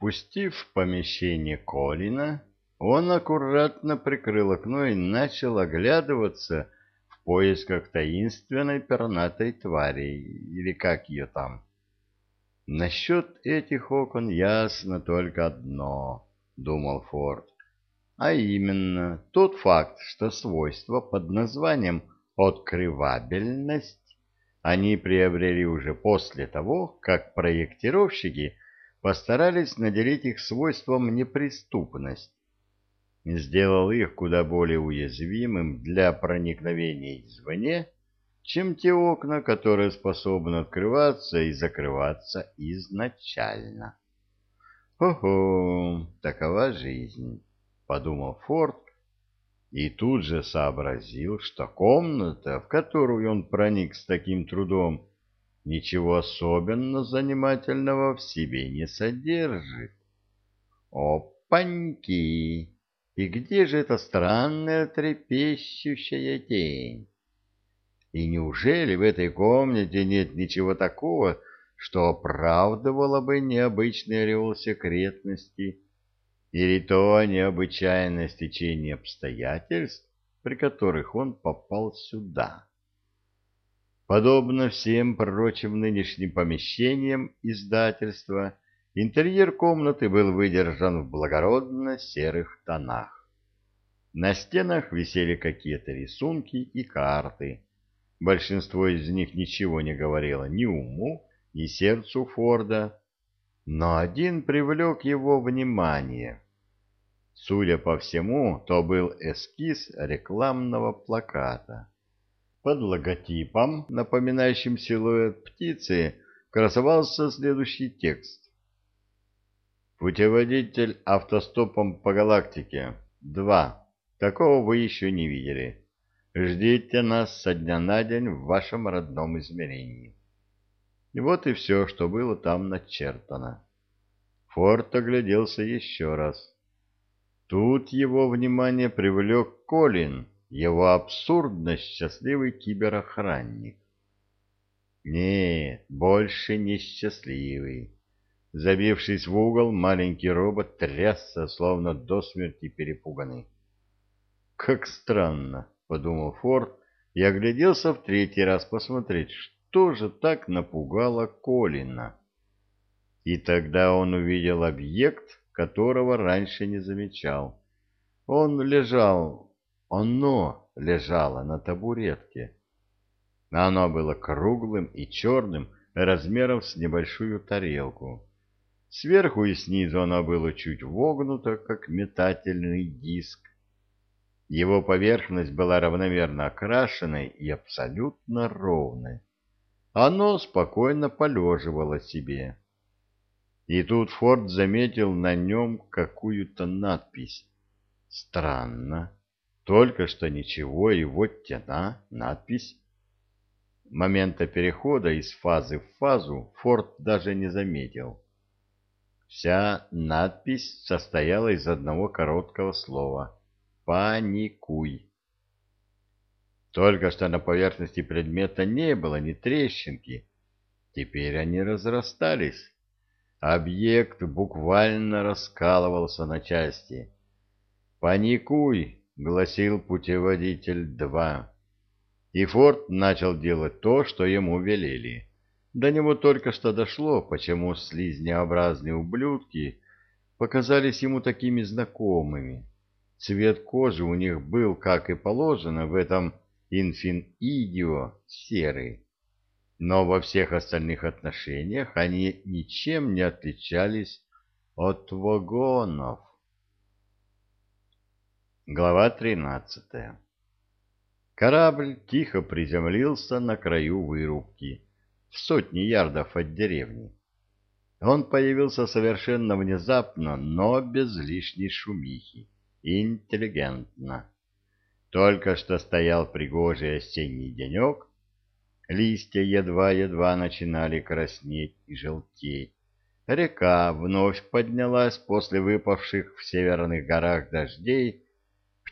Впустив в помещение Колина, он аккуратно прикрыл окно и начал оглядываться в поисках таинственной пернатой твари, или как ее там. Насчет этих окон ясно только одно, думал Форд, а именно тот факт, что свойство под названием открывабельность они приобрели уже после того, как проектировщики постарались наделить их свойством неприступность. Сделал их куда более уязвимым для проникновения извне, чем те окна, которые способны открываться и закрываться изначально. «Ого, такова жизнь», — подумал Форд, и тут же сообразил, что комната, в которую он проник с таким трудом, ничего особенно занимательного в себе не содержит. Опаньки! И где же эта странная трепещущая тень? И неужели в этой комнате нет ничего такого, что оправдывало бы необычный ореол секретности или то необычайное стечение обстоятельств, при которых он попал сюда? Подобно всем прочим нынешним помещениям издательства, интерьер комнаты был выдержан в благородно серых тонах. На стенах висели какие-то рисунки и карты. Большинство из них ничего не говорило ни уму, ни сердцу Форда, но один привлек его внимание. Судя по всему, то был эскиз рекламного плаката. Под логотипом, напоминающим силуэт птицы, красовался следующий текст. Путеводитель автостопом по галактике. 2. Такого вы еще не видели. Ждите нас со дня на день в вашем родном измерении. И вот и все, что было там начертано. Форд огляделся еще раз. Тут его внимание привлек Колин, его абсурдно счастливый киберохранник. Нет, больше не счастливый. Забившись в угол, маленький робот трясся, словно до смерти перепуганный. «Как странно», — подумал Форд и огляделся в третий раз посмотреть, что же так напугало Колина. И тогда он увидел объект, которого раньше не замечал. Он лежал оно лежало на табуретке. Оно было круглым и черным, размером с небольшую тарелку. Сверху и снизу оно было чуть вогнуто, как метательный диск. Его поверхность была равномерно окрашенной и абсолютно ровной. Оно спокойно полеживало себе. И тут Форд заметил на нем какую-то надпись. Странно. Только что ничего, и вот тяна, надпись. Момента перехода из фазы в фазу Форд даже не заметил. Вся надпись состояла из одного короткого слова «Паникуй». Только что на поверхности предмета не было ни трещинки. Теперь они разрастались. Объект буквально раскалывался на части. «Паникуй!» Гласил путеводитель 2. И Форд начал делать то, что ему велели. До него только что дошло, почему слизнеобразные ублюдки показались ему такими знакомыми. Цвет кожи у них был, как и положено, в этом инфин-идио серый. Но во всех остальных отношениях они ничем не отличались от вагонов. Глава 13 Корабль тихо приземлился на краю вырубки, в сотни ярдов от деревни. Он появился совершенно внезапно, но без лишней шумихи, интеллигентно. Только что стоял пригожий осенний денек, листья едва-едва начинали краснеть и желтеть. Река вновь поднялась после выпавших в северных горах дождей,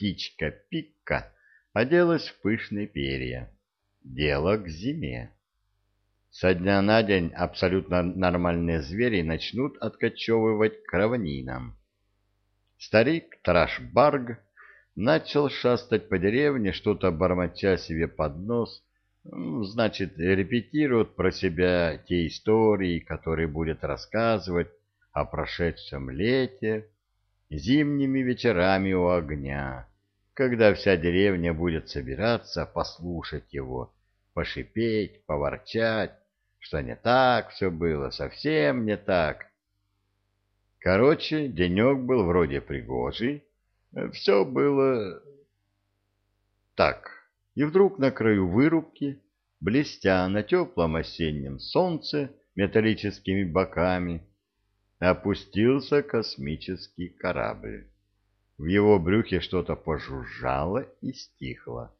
птичка Пикка оделась в пышные перья. Дело к зиме. Со дня на день абсолютно нормальные звери начнут откачевывать к равнинам. Старик Трашбарг начал шастать по деревне, что-то бормоча себе под нос, значит, репетирует про себя те истории, которые будет рассказывать о прошедшем лете, зимними вечерами у огня, когда вся деревня будет собираться послушать его, пошипеть, поворчать, что не так все было, совсем не так. Короче, денек был вроде пригожий, все было так. И вдруг на краю вырубки, блестя на теплом осеннем солнце металлическими боками, опустился космический корабль. В его брюхе что-то пожужжало и стихло.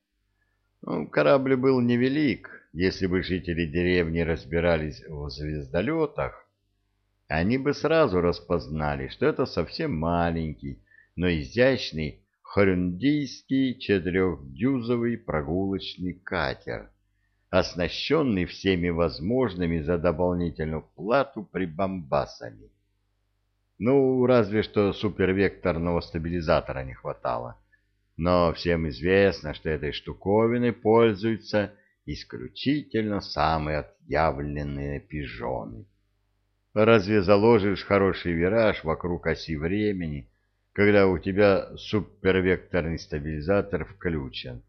Ну, корабль был невелик. Если бы жители деревни разбирались в звездолетах, они бы сразу распознали, что это совсем маленький, но изящный хорундийский четырехдюзовый прогулочный катер, оснащенный всеми возможными за дополнительную плату прибамбасами. Ну, разве что супервекторного стабилизатора не хватало. Но всем известно, что этой штуковиной пользуются исключительно самые отъявленные пижоны. Разве заложишь хороший вираж вокруг оси времени, когда у тебя супервекторный стабилизатор включен?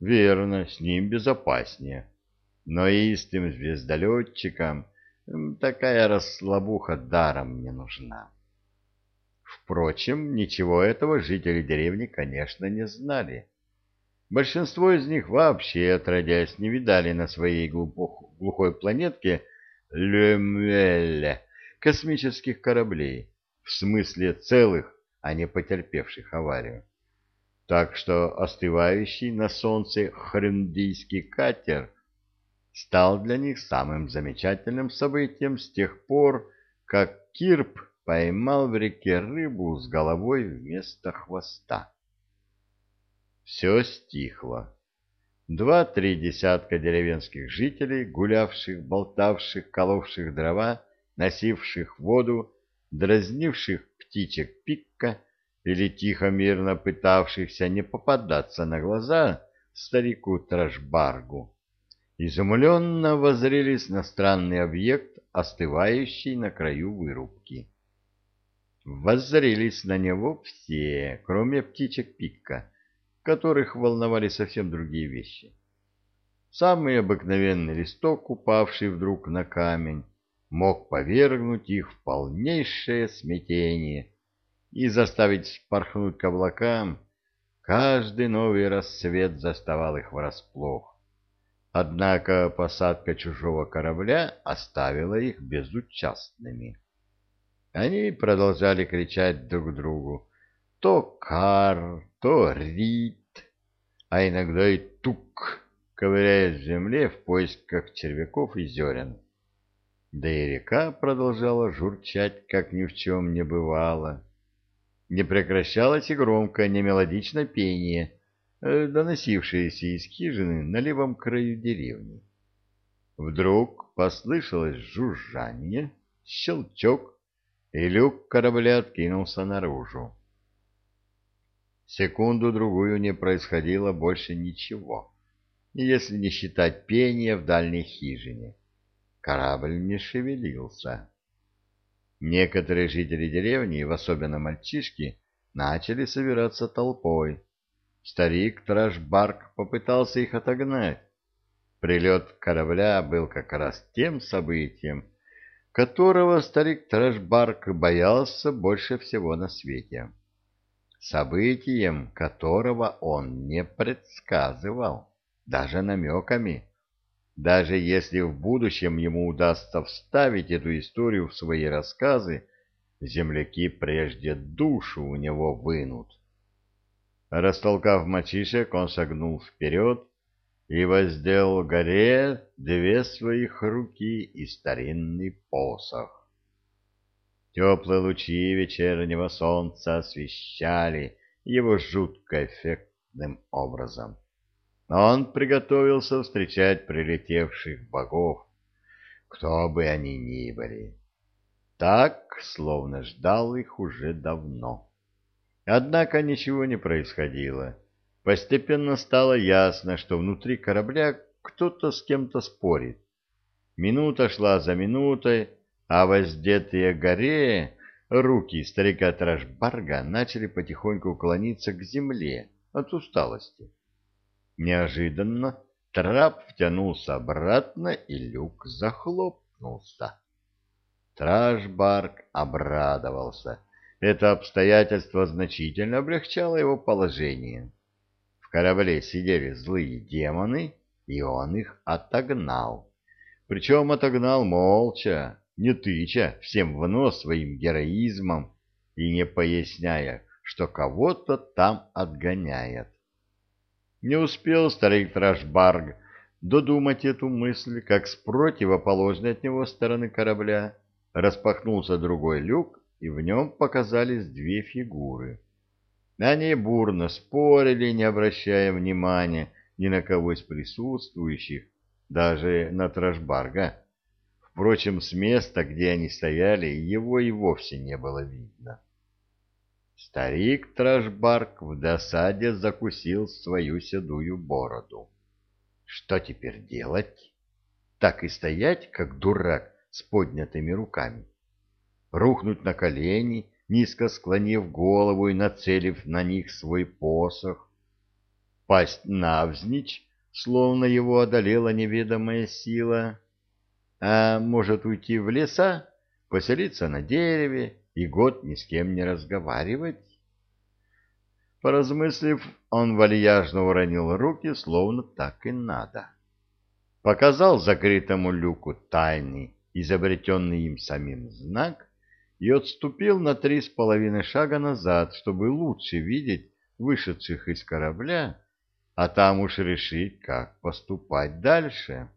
Верно, с ним безопаснее. Но истым звездолетчикам такая расслабуха даром не нужна. Впрочем, ничего этого жители деревни, конечно, не знали. Большинство из них вообще, отродясь, не видали на своей глухой планетке Лемеле космических кораблей, в смысле целых, а не потерпевших аварию. Так что остывающий на солнце хрендийский катер стал для них самым замечательным событием с тех пор, как Кирп поймал в реке рыбу с головой вместо хвоста. Все стихло. Два-три десятка деревенских жителей, гулявших, болтавших, коловших дрова, носивших воду, дразнивших птичек пикка или тихо-мирно пытавшихся не попадаться на глаза старику Тражбаргу, изумленно воззрелись на странный объект, остывающий на краю вырубки. Воззрелись на него все, кроме птичек пикка, которых волновали совсем другие вещи. Самый обыкновенный листок, упавший вдруг на камень, мог повергнуть их в полнейшее смятение и заставить спорхнуть к облакам. Каждый новый рассвет заставал их врасплох. Однако посадка чужого корабля оставила их безучастными. Они продолжали кричать друг другу то «кар», то «рит», а иногда и «тук», ковыряясь в земле в поисках червяков и зерен. Да и река продолжала журчать, как ни в чем не бывало. Не прекращалось и громкое немелодичное пение, э, доносившееся из хижины на левом краю деревни. Вдруг послышалось жужжание, щелчок, и люк корабля откинулся наружу. Секунду-другую не происходило больше ничего, если не считать пения в дальней хижине. Корабль не шевелился. Некоторые жители деревни, в особенно мальчишки, начали собираться толпой. Старик Трашбарк попытался их отогнать. Прилет корабля был как раз тем событием, которого старик Трашбарк боялся больше всего на свете. Событием, которого он не предсказывал, даже намеками даже если в будущем ему удастся вставить эту историю в свои рассказы, земляки прежде душу у него вынут. Растолкав мальчишек, он согнул вперед и воздел горе две своих руки и старинный посох. Теплые лучи вечернего солнца освещали его жутко эффектным образом. Он приготовился встречать прилетевших богов, кто бы они ни были. Так, словно ждал их уже давно. Однако ничего не происходило. Постепенно стало ясно, что внутри корабля кто-то с кем-то спорит. Минута шла за минутой, а воздетые горе руки старика Трашбарга начали потихоньку клониться к земле от усталости. Неожиданно трап втянулся обратно, и люк захлопнулся. Трашбарг обрадовался. Это обстоятельство значительно облегчало его положение. В корабле сидели злые демоны, и он их отогнал. Причем отогнал молча, не тыча всем в нос своим героизмом и не поясняя, что кого-то там отгоняет. Не успел старик Трашбарг додумать эту мысль, как с противоположной от него стороны корабля распахнулся другой люк, и в нем показались две фигуры. Они бурно спорили, не обращая внимания ни на кого из присутствующих, даже на Тражбарга. Впрочем, с места, где они стояли, его и вовсе не было видно. Старик Тражбарг в досаде закусил свою седую бороду. Что теперь делать? Так и стоять, как дурак, с поднятыми руками? Рухнуть на колени, низко склонив голову и нацелив на них свой посох? Пасть навзничь, словно его одолела неведомая сила? А может уйти в леса, поселиться на дереве и год ни с кем не разговаривать? Поразмыслив, он вальяжно уронил руки, словно так и надо. Показал закрытому люку тайный, изобретенный им самим знак, и отступил на три с половиной шага назад, чтобы лучше видеть вышедших из корабля, а там уж решить, как поступать дальше.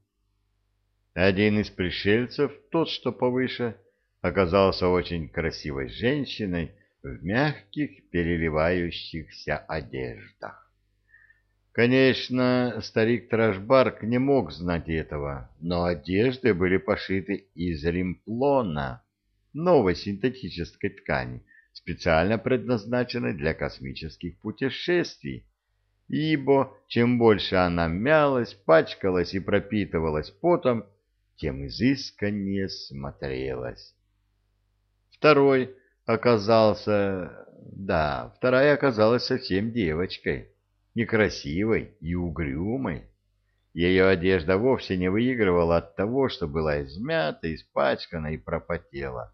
Один из пришельцев, тот, что повыше, оказался очень красивой женщиной в мягких переливающихся одеждах. Конечно, старик Тражбарк не мог знать этого, но одежды были пошиты из римплона, новой синтетической ткани, специально предназначенной для космических путешествий, ибо чем больше она мялась, пачкалась и пропитывалась потом, тем изысканнее смотрелась. Второй оказался... Да, вторая оказалась совсем девочкой, некрасивой и угрюмой. Ее одежда вовсе не выигрывала от того, что была измята, испачкана и пропотела.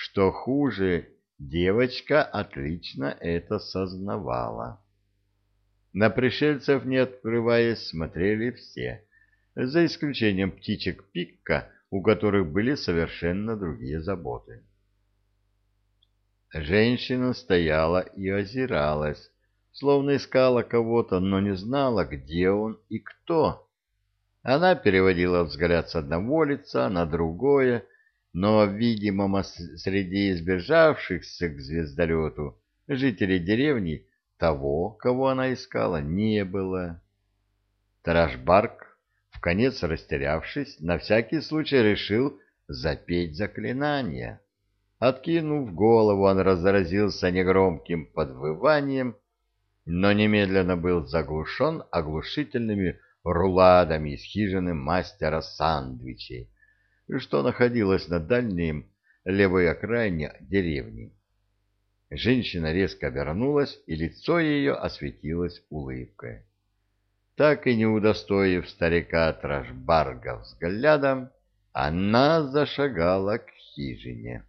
Что хуже, девочка отлично это сознавала. На пришельцев, не открываясь, смотрели все, за исключением птичек Пикка, у которых были совершенно другие заботы. Женщина стояла и озиралась, словно искала кого-то, но не знала, где он и кто. Она переводила взгляд с одного лица на другое, но, видимо, среди избежавшихся к звездолету жителей деревни того, кого она искала, не было. Тарашбарк, в конец растерявшись, на всякий случай решил запеть заклинание. Откинув голову, он разразился негромким подвыванием, но немедленно был заглушен оглушительными руладами из хижины мастера сандвичей, что находилась на дальнем левой окраине деревни. Женщина резко обернулась, и лицо ее осветилось улыбкой. Так и не удостоив старика Тражбарга взглядом, она зашагала к хижине.